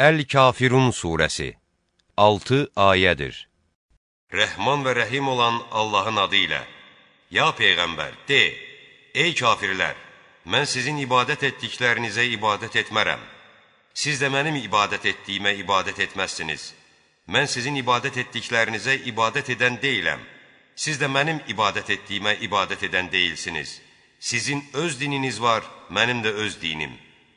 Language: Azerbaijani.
Əl-Kafirun surəsi 6 ayədir. Rəhman və rəhim olan Allahın adı ilə Ya Peyğəmbər, de, ey kafirlər, mən sizin ibadət etdiklərinizə ibadət etmərəm. Siz də mənim ibadət etdiyimə ibadət etməzsiniz. Mən sizin ibadət etdiklərinizə ibadət edən deyiləm. Siz də mənim ibadət etdiyimə ibadət edən deyilsiniz. Sizin öz dininiz var, mənim də öz dinim.